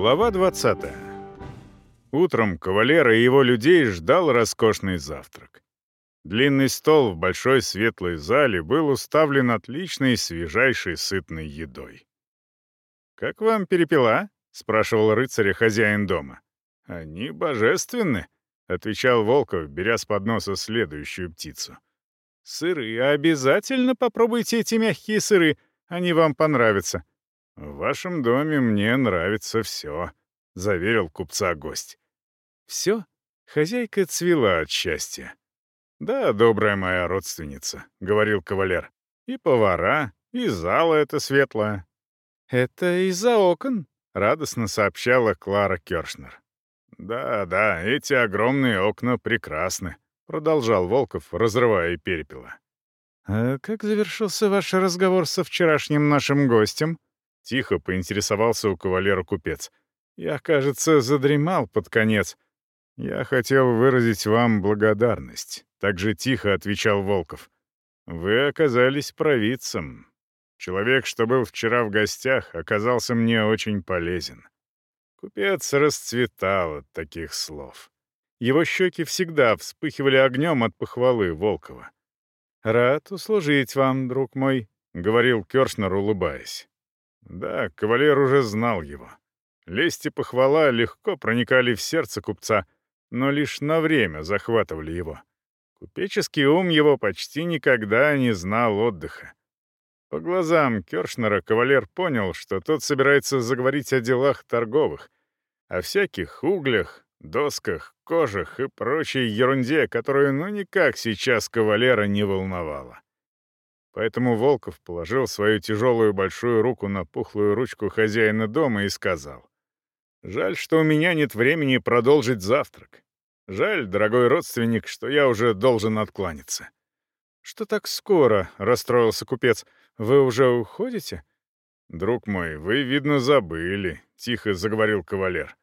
Глава 20. Утром кавалера и его людей ждал роскошный завтрак. Длинный стол в большой светлой зале был уставлен отличной, свежайшей, сытной едой. «Как вам перепела?» — спрашивал рыцаря хозяин дома. «Они божественны», — отвечал Волков, беря с подноса следующую птицу. «Сыры, обязательно попробуйте эти мягкие сыры, они вам понравятся. «В вашем доме мне нравится все», — заверил купца гость. «Все?» — хозяйка цвела от счастья. «Да, добрая моя родственница», — говорил кавалер. «И повара, и зала это светлая». «Это из-за окон», — радостно сообщала Клара Кершнер. «Да, да, эти огромные окна прекрасны», — продолжал Волков, разрывая перепела. «А как завершился ваш разговор со вчерашним нашим гостем?» Тихо поинтересовался у кавалера купец. «Я, кажется, задремал под конец. Я хотел выразить вам благодарность», — так же тихо отвечал Волков. «Вы оказались провидцем. Человек, что был вчера в гостях, оказался мне очень полезен». Купец расцветал от таких слов. Его щеки всегда вспыхивали огнем от похвалы Волкова. «Рад услужить вам, друг мой», — говорил Кёршнер, улыбаясь. Да, кавалер уже знал его. Лесть и похвала легко проникали в сердце купца, но лишь на время захватывали его. Купеческий ум его почти никогда не знал отдыха. По глазам Кёршнера кавалер понял, что тот собирается заговорить о делах торговых, о всяких углях, досках, кожах и прочей ерунде, которую ну никак сейчас кавалера не волновала. Поэтому Волков положил свою тяжелую большую руку на пухлую ручку хозяина дома и сказал. «Жаль, что у меня нет времени продолжить завтрак. Жаль, дорогой родственник, что я уже должен откланяться». «Что так скоро?» — расстроился купец. «Вы уже уходите?» «Друг мой, вы, видно, забыли», — тихо заговорил кавалер.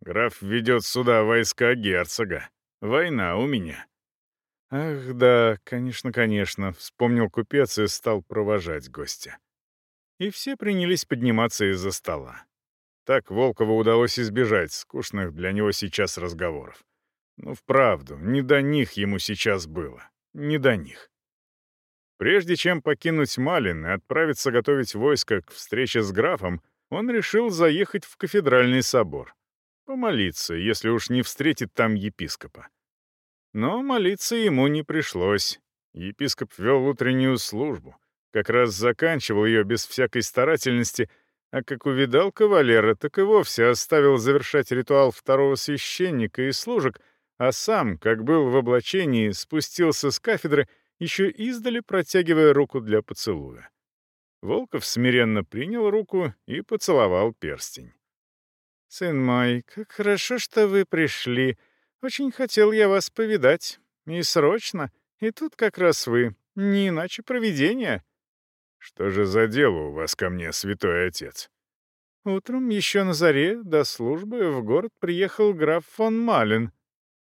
«Граф ведет сюда войска герцога. Война у меня. «Ах, да, конечно, конечно», — вспомнил купец и стал провожать гостя. И все принялись подниматься из-за стола. Так Волкову удалось избежать скучных для него сейчас разговоров. Ну, вправду, не до них ему сейчас было. Не до них. Прежде чем покинуть Малин и отправиться готовить войско к встрече с графом, он решил заехать в кафедральный собор. Помолиться, если уж не встретит там епископа. Но молиться ему не пришлось. Епископ вел утреннюю службу, как раз заканчивал ее без всякой старательности, а как увидал кавалера, так и вовсе оставил завершать ритуал второго священника и служек, а сам, как был в облачении, спустился с кафедры, еще издали протягивая руку для поцелуя. Волков смиренно принял руку и поцеловал перстень. «Сын мой, как хорошо, что вы пришли», очень хотел я вас повидать. И срочно. И тут как раз вы. Не иначе провидение. Что же за дело у вас ко мне, святой отец? Утром, еще на заре, до службы, в город приехал граф фон Малин.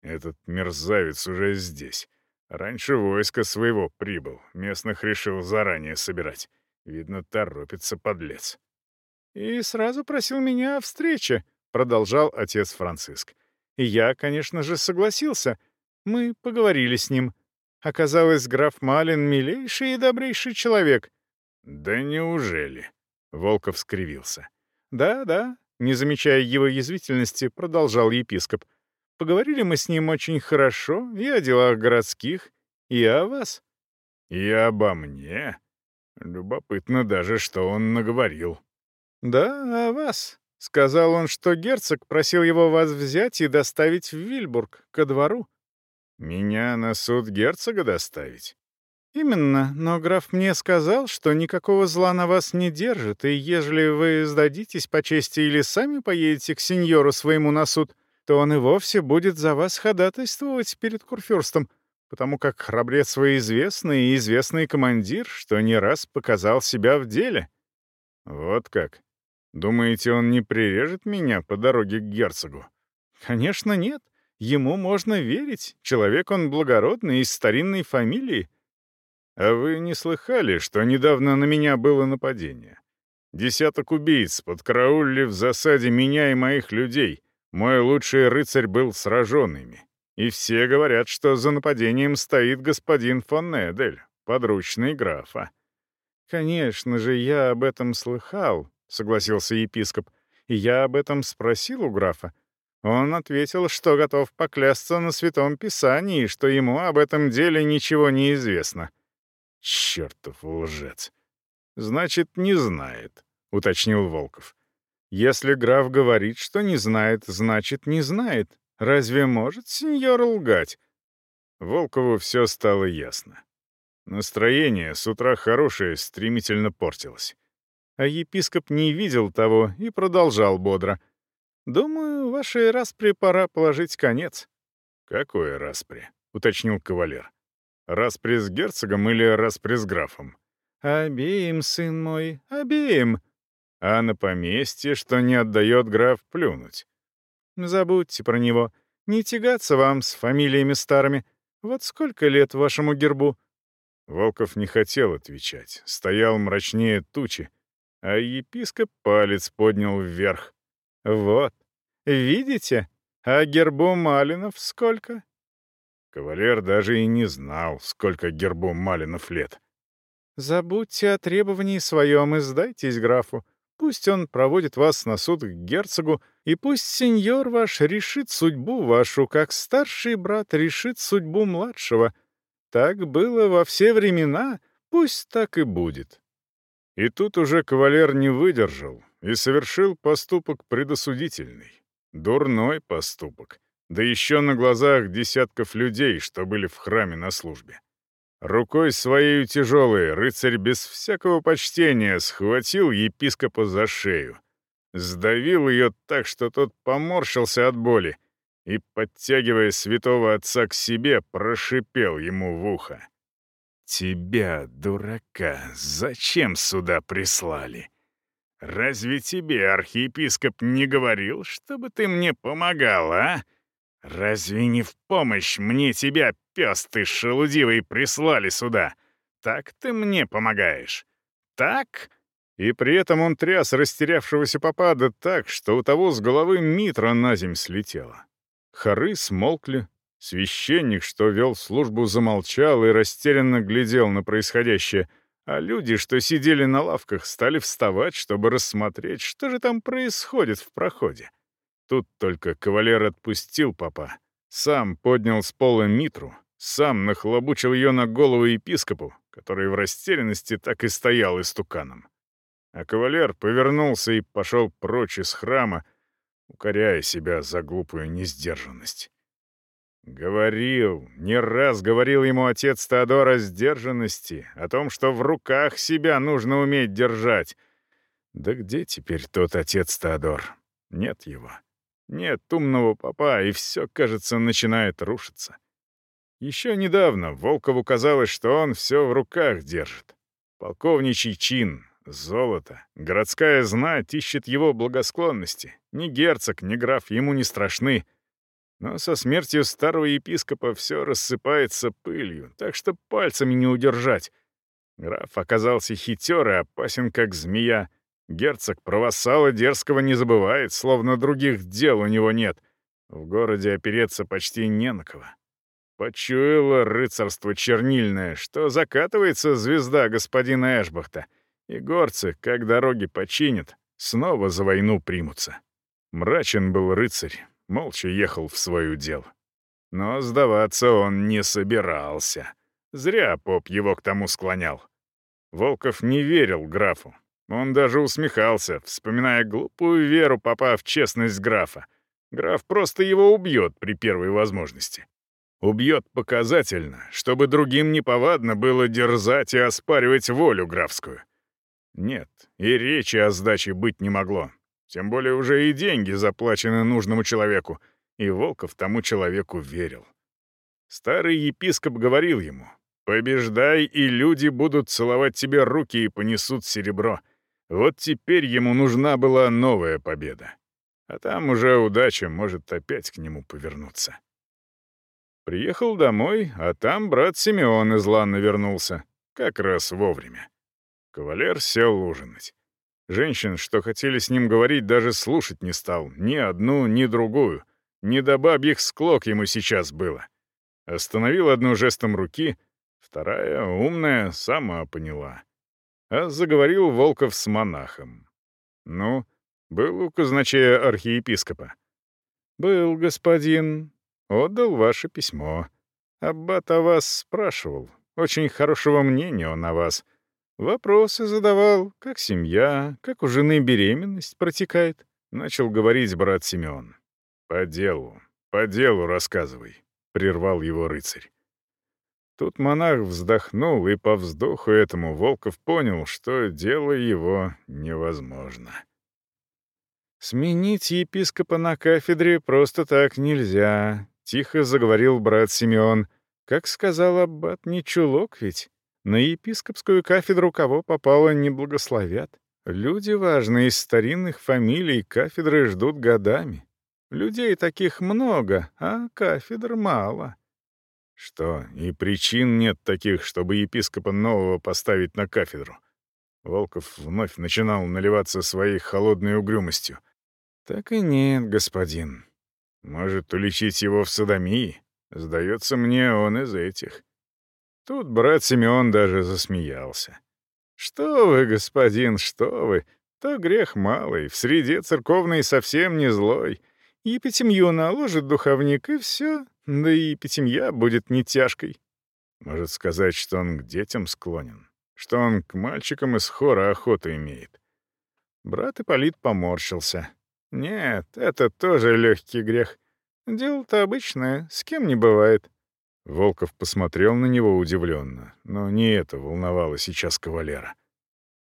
Этот мерзавец уже здесь. Раньше войско своего прибыл. Местных решил заранее собирать. Видно, торопится подлец. «И сразу просил меня о встрече», — продолжал отец Франциск. И я, конечно же, согласился. Мы поговорили с ним. Оказалось, граф Малин — милейший и добрейший человек. «Да неужели?» — Волков скривился. «Да, да», — не замечая его язвительности, продолжал епископ. «Поговорили мы с ним очень хорошо и о делах городских, и о вас». «И обо мне?» Любопытно даже, что он наговорил. «Да, о вас. Сказал он, что герцог просил его вас взять и доставить в Вильбург, ко двору. Меня на суд герцога доставить? Именно, но граф мне сказал, что никакого зла на вас не держит, и ежели вы сдадитесь по чести или сами поедете к сеньору своему на суд, то он и вовсе будет за вас ходатайствовать перед курфюрстом, потому как храбрец вы известный и известный командир, что не раз показал себя в деле. Вот как. Думаете, он не прирежет меня по дороге к герцогу? Конечно, нет. Ему можно верить. Человек он благородный, из старинной фамилии. А вы не слыхали, что недавно на меня было нападение? Десяток убийц подкараулили в засаде меня и моих людей. Мой лучший рыцарь был сражен ими. И все говорят, что за нападением стоит господин фон Недель, подручный графа. «Конечно же, я об этом слыхал», — согласился епископ. «И я об этом спросил у графа. Он ответил, что готов поклясться на Святом Писании, что ему об этом деле ничего не известно». «Чертов лжец!» «Значит, не знает», — уточнил Волков. «Если граф говорит, что не знает, значит, не знает. Разве может сеньор лгать?» Волкову все стало ясно. Настроение с утра хорошее стремительно портилось. А епископ не видел того и продолжал бодро. «Думаю, вашей распре пора положить конец». «Какой распре?» — уточнил кавалер. «Распре с герцогом или распре с графом?» «Обеим, сын мой, обеим». А на поместье, что не отдает граф, плюнуть. «Забудьте про него. Не тягаться вам с фамилиями старыми. Вот сколько лет вашему гербу?» Волков не хотел отвечать, стоял мрачнее тучи, а епископ палец поднял вверх. «Вот, видите? А гербу Малинов сколько?» Кавалер даже и не знал, сколько гербу Малинов лет. «Забудьте о требовании своем и сдайтесь графу. Пусть он проводит вас на суд к герцогу, и пусть сеньор ваш решит судьбу вашу, как старший брат решит судьбу младшего. Так было во все времена, пусть так и будет». И тут уже кавалер не выдержал и совершил поступок предосудительный. Дурной поступок. Да еще на глазах десятков людей, что были в храме на службе. Рукой своей тяжелой рыцарь без всякого почтения схватил епископа за шею. Сдавил ее так, что тот поморщился от боли и, подтягивая святого отца к себе, прошипел ему в ухо. «Тебя, дурака, зачем сюда прислали? Разве тебе архиепископ не говорил, чтобы ты мне помогал, а? Разве не в помощь мне тебя, пес ты шелудивый, прислали сюда? Так ты мне помогаешь? Так?» И при этом он тряс растерявшегося попада так, что у того с головы митра на земь слетела. Хоры смолкли, священник, что вел службу, замолчал и растерянно глядел на происходящее, а люди, что сидели на лавках, стали вставать, чтобы рассмотреть, что же там происходит в проходе. Тут только кавалер отпустил папа, сам поднял с пола митру, сам нахлобучил ее на голову епископу, который в растерянности так и стоял истуканом. А кавалер повернулся и пошел прочь из храма, укоряя себя за глупую несдержанность. Говорил, не раз говорил ему отец Теодор о сдержанности, о том, что в руках себя нужно уметь держать. Да где теперь тот отец Теодор? Нет его. Нет умного папа, и все, кажется, начинает рушиться. Еще недавно Волкову казалось, что он все в руках держит. Полковничий чин, Золото. Городская знать ищет его благосклонности. Ни герцог, ни граф ему не страшны. Но со смертью старого епископа все рассыпается пылью, так что пальцами не удержать. Граф оказался хитер и опасен, как змея. Герцог правосала дерзкого не забывает, словно других дел у него нет. В городе опереться почти не на кого. Почуяло рыцарство чернильное, что закатывается звезда господина Эшбахта — и горцы, как дороги починят, снова за войну примутся. Мрачен был рыцарь, молча ехал в свое дело. Но сдаваться он не собирался. Зря поп его к тому склонял. Волков не верил графу. Он даже усмехался, вспоминая глупую веру попа в честность графа. Граф просто его убьет при первой возможности. Убьет показательно, чтобы другим неповадно было дерзать и оспаривать волю графскую. Нет, и речи о сдаче быть не могло. Тем более уже и деньги заплачены нужному человеку, и Волков тому человеку верил. Старый епископ говорил ему, «Побеждай, и люди будут целовать тебе руки и понесут серебро». Вот теперь ему нужна была новая победа. А там уже удача может опять к нему повернуться. Приехал домой, а там брат Симеон из Ланна вернулся. Как раз вовремя. Кавалер сел ужинать. Женщин, что хотели с ним говорить, даже слушать не стал. Ни одну, ни другую. Не до бабьих склок ему сейчас было. Остановил одну жестом руки, вторая, умная, сама поняла. А заговорил Волков с монахом. «Ну, был у казначея архиепископа?» «Был, господин. Отдал ваше письмо. Аббат о вас спрашивал. Очень хорошего мнения он о вас. Вопросы задавал, как семья, как у жены беременность протекает. Начал говорить брат Симеон. «По делу, по делу рассказывай», — прервал его рыцарь. Тут монах вздохнул, и по вздоху этому Волков понял, что дело его невозможно. «Сменить епископа на кафедре просто так нельзя», — тихо заговорил брат Симеон. «Как сказал аббат, не чулок ведь. На епископскую кафедру кого попало не благословят. Люди важные из старинных фамилий кафедры ждут годами. Людей таких много, а кафедр мало. Что, и причин нет таких, чтобы епископа нового поставить на кафедру? Волков вновь начинал наливаться своей холодной угрюмостью. «Так и нет, господин. Может, уличить его в садомии? Сдается мне, он из этих. Тут брат Симеон даже засмеялся. «Что вы, господин, что вы? То грех малый, в среде церковной совсем не злой. Епитемью наложит духовник, и все, да и епитемья будет не тяжкой. Может сказать, что он к детям склонен, что он к мальчикам из хора охоту имеет. Брат Ипполит поморщился. Нет, это тоже легкий грех. Дело-то обычное, с кем не бывает. Волков посмотрел на него удивленно, но не это волновало сейчас кавалера.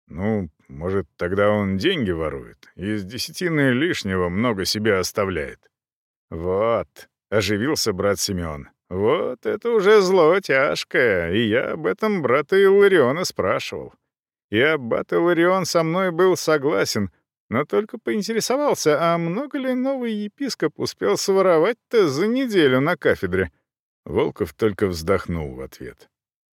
«Ну, может, тогда он деньги ворует, из десятины лишнего много себе оставляет». «Вот», — оживился брат Семен, — «вот это уже зло тяжкое, и я об этом брата Иллариона спрашивал. И аббат Илларион со мной был согласен, но только поинтересовался, а много ли новый епископ успел своровать-то за неделю на кафедре». Волков только вздохнул в ответ.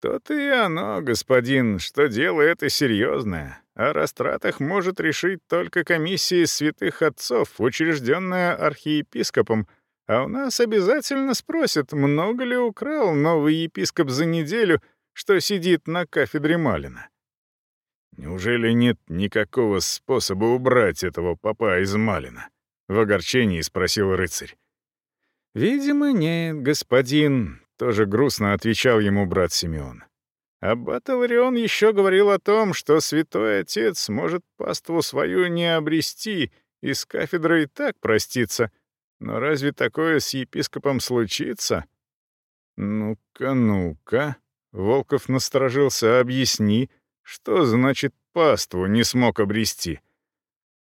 «То-то и оно, господин, что дело это серьезное. О растратах может решить только комиссия святых отцов, учрежденная архиепископом, а у нас обязательно спросят, много ли украл новый епископ за неделю, что сидит на кафедре Малина. Неужели нет никакого способа убрать этого папа из Малина? В огорчении спросил рыцарь. «Видимо, нет, господин», — тоже грустно отвечал ему брат Симеон. Аббат Иларион еще говорил о том, что святой отец может паству свою не обрести и с кафедрой так проститься. Но разве такое с епископом случится? «Ну-ка, ну-ка», — Волков насторожился, — «объясни, что значит паству не смог обрести?»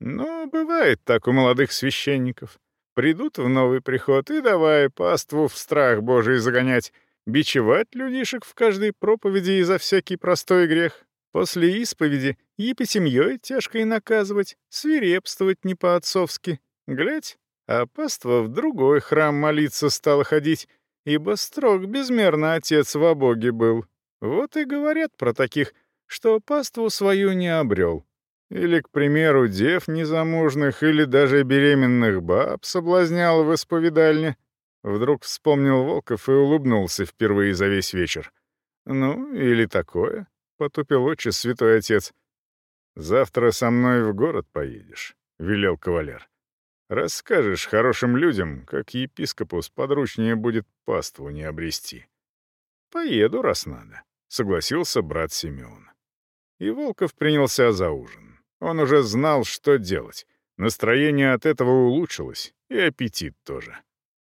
«Ну, бывает так у молодых священников. Придут в новый приход и давай паству в страх Божий загонять, бичевать людишек в каждой проповеди и за всякий простой грех, после исповеди епитемьей тяжко и наказывать, свирепствовать не по-отцовски. Глядь, а паства в другой храм молиться стала ходить, ибо строг безмерно отец во Боге был. Вот и говорят про таких, что паству свою не обрел. Или, к примеру, дев незамужных или даже беременных баб соблазнял в исповедальне. Вдруг вспомнил Волков и улыбнулся впервые за весь вечер. «Ну, или такое», — потупил отче святой отец. «Завтра со мной в город поедешь», — велел кавалер. «Расскажешь хорошим людям, как епископу сподручнее будет паству не обрести». «Поеду, раз надо», — согласился брат Симеон. И Волков принялся за ужин. Он уже знал, что делать. Настроение от этого улучшилось, и аппетит тоже.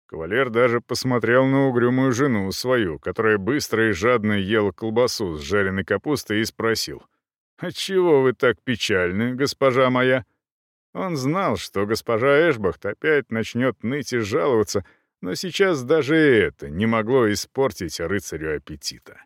Кавалер даже посмотрел на угрюмую жену свою, которая быстро и жадно ела колбасу с жареной капустой, и спросил, «Отчего вы так печальны, госпожа моя?» Он знал, что госпожа Эшбахт опять начнет ныть и жаловаться, но сейчас даже это не могло испортить рыцарю аппетита.